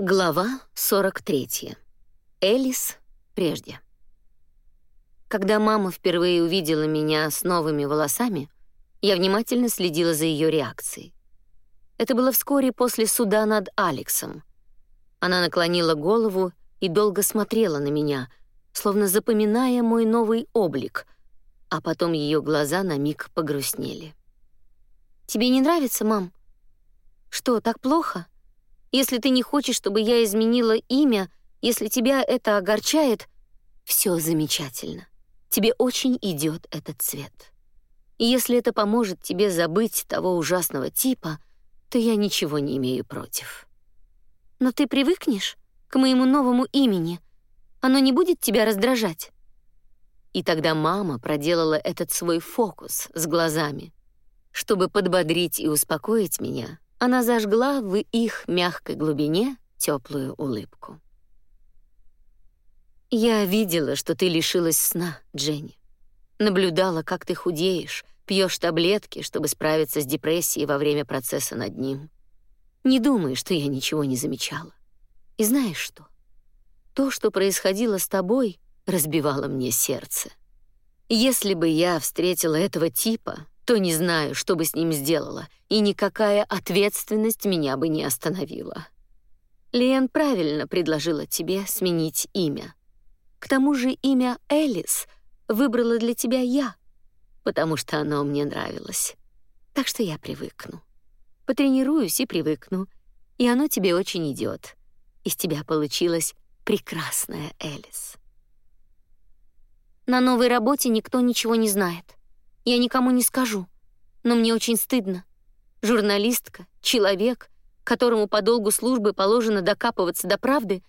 Глава 43. Элис прежде. Когда мама впервые увидела меня с новыми волосами, я внимательно следила за ее реакцией. Это было вскоре после суда над Алексом. Она наклонила голову и долго смотрела на меня, словно запоминая мой новый облик, а потом ее глаза на миг погрустнели. «Тебе не нравится, мам? Что, так плохо? Если ты не хочешь, чтобы я изменила имя, если тебя это огорчает, все замечательно. Тебе очень идет этот цвет. И если это поможет тебе забыть того ужасного типа, то я ничего не имею против. Но ты привыкнешь к моему новому имени. Оно не будет тебя раздражать. И тогда мама проделала этот свой фокус с глазами, чтобы подбодрить и успокоить меня. Она зажгла в их мягкой глубине теплую улыбку. Я видела, что ты лишилась сна, Дженни. Наблюдала, как ты худеешь, пьешь таблетки, чтобы справиться с депрессией во время процесса над ним. Не думай, что я ничего не замечала. И знаешь что? То, что происходило с тобой, разбивало мне сердце. Если бы я встретила этого типа, то не знаю, что бы с ним сделала, и никакая ответственность меня бы не остановила. Лен правильно предложила тебе сменить имя. К тому же имя Элис выбрала для тебя я, потому что оно мне нравилось. Так что я привыкну. Потренируюсь и привыкну, и оно тебе очень идет. Из тебя получилась прекрасная Элис. На новой работе никто ничего не знает. Я никому не скажу, но мне очень стыдно. Журналистка, человек, которому по долгу службы положено докапываться до правды,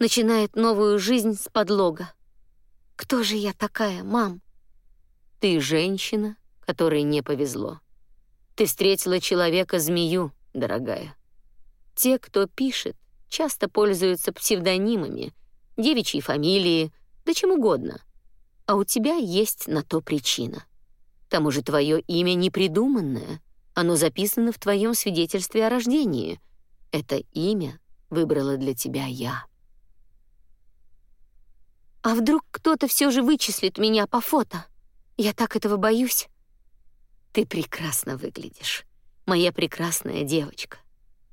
начинает новую жизнь с подлога. Кто же я такая, мам? Ты женщина, которой не повезло. Ты встретила человека-змею, дорогая. Те, кто пишет, часто пользуются псевдонимами, девичьей фамилии, да чем угодно. А у тебя есть на то причина. К тому же твое имя не придуманное, оно записано в твоем свидетельстве о рождении. Это имя выбрала для тебя я. А вдруг кто-то все же вычислит меня по фото? Я так этого боюсь. Ты прекрасно выглядишь, моя прекрасная девочка.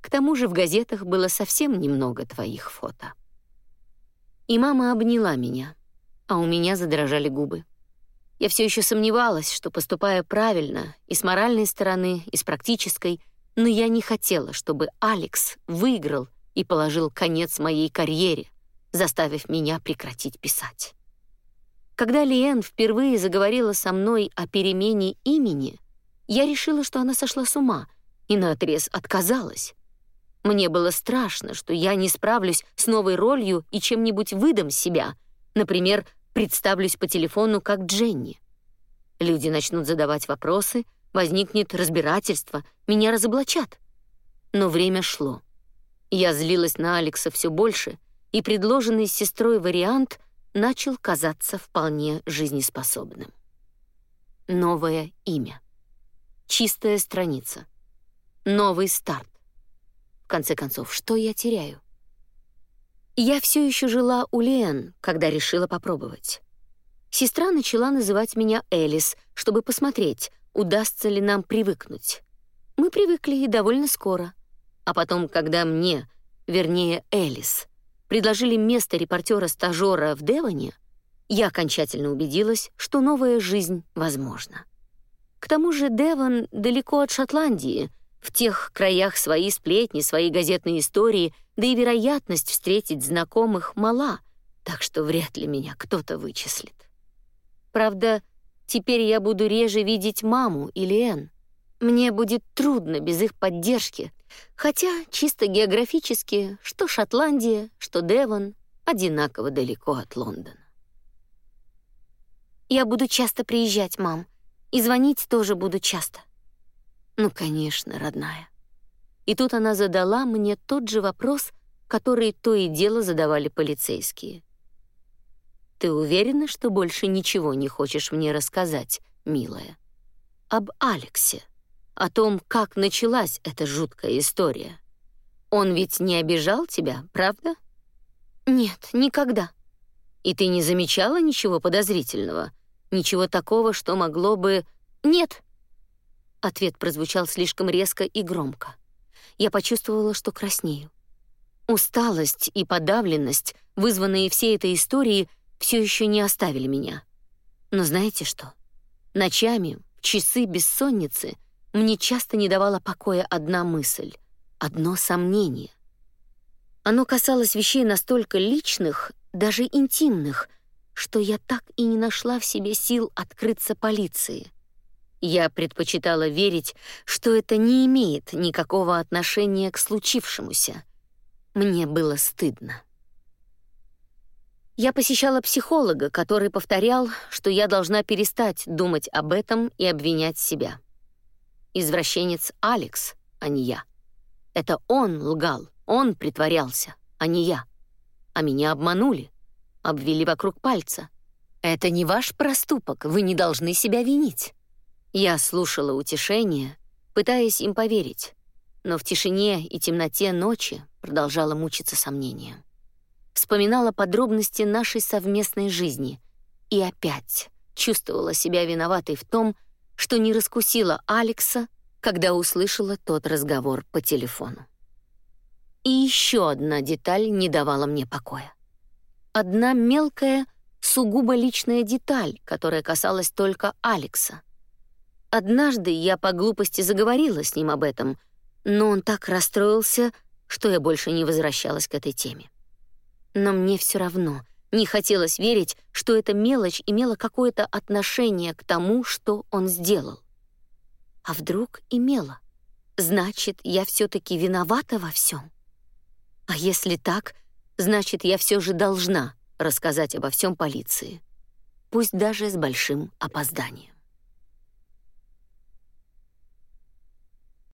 К тому же в газетах было совсем немного твоих фото. И мама обняла меня, а у меня задрожали губы. Я все еще сомневалась, что поступаю правильно и с моральной стороны, и с практической, но я не хотела, чтобы Алекс выиграл и положил конец моей карьере, заставив меня прекратить писать. Когда Лиэн впервые заговорила со мной о перемене имени, я решила, что она сошла с ума, и наотрез отказалась. Мне было страшно, что я не справлюсь с новой ролью и чем-нибудь выдам себя, например, представлюсь по телефону как Дженни. Люди начнут задавать вопросы, возникнет разбирательство, меня разоблачат. Но время шло. Я злилась на Алекса все больше, и предложенный сестрой вариант начал казаться вполне жизнеспособным. Новое имя. Чистая страница. Новый старт. В конце концов, что я теряю? Я все еще жила у Лен, когда решила попробовать. Сестра начала называть меня Элис, чтобы посмотреть, удастся ли нам привыкнуть. Мы привыкли и довольно скоро. А потом, когда мне, вернее, Элис, предложили место репортера-стажера в Девоне, я окончательно убедилась, что новая жизнь возможна. К тому же Девон далеко от Шотландии, в тех краях свои сплетни, свои газетные истории, да и вероятность встретить знакомых мала, так что вряд ли меня кто-то вычислит. Правда, теперь я буду реже видеть маму или Энн. Мне будет трудно без их поддержки, хотя чисто географически, что Шотландия, что Девон одинаково далеко от Лондона. Я буду часто приезжать, мам, и звонить тоже буду часто. Ну, конечно, родная. И тут она задала мне тот же вопрос, который то и дело задавали полицейские. Ты уверена, что больше ничего не хочешь мне рассказать, милая? Об Алексе, о том, как началась эта жуткая история. Он ведь не обижал тебя, правда? Нет, никогда. И ты не замечала ничего подозрительного? Ничего такого, что могло бы... Нет. Ответ прозвучал слишком резко и громко. Я почувствовала, что краснею. Усталость и подавленность, вызванные всей этой историей, все еще не оставили меня. Но знаете что? Ночами, в часы бессонницы, мне часто не давала покоя одна мысль, одно сомнение. Оно касалось вещей настолько личных, даже интимных, что я так и не нашла в себе сил открыться полиции. Я предпочитала верить, что это не имеет никакого отношения к случившемуся. Мне было стыдно. Я посещала психолога, который повторял, что я должна перестать думать об этом и обвинять себя. Извращенец Алекс, а не я. Это он лгал, он притворялся, а не я. А меня обманули, обвели вокруг пальца. Это не ваш проступок, вы не должны себя винить. Я слушала утешение, пытаясь им поверить, но в тишине и темноте ночи продолжала мучиться сомнением вспоминала подробности нашей совместной жизни и опять чувствовала себя виноватой в том, что не раскусила Алекса, когда услышала тот разговор по телефону. И еще одна деталь не давала мне покоя. Одна мелкая, сугубо личная деталь, которая касалась только Алекса. Однажды я по глупости заговорила с ним об этом, но он так расстроился, что я больше не возвращалась к этой теме. Но мне все равно не хотелось верить, что эта мелочь имела какое-то отношение к тому, что он сделал. А вдруг имела? Значит, я все таки виновата во всем. А если так, значит, я все же должна рассказать обо всем полиции, пусть даже с большим опозданием.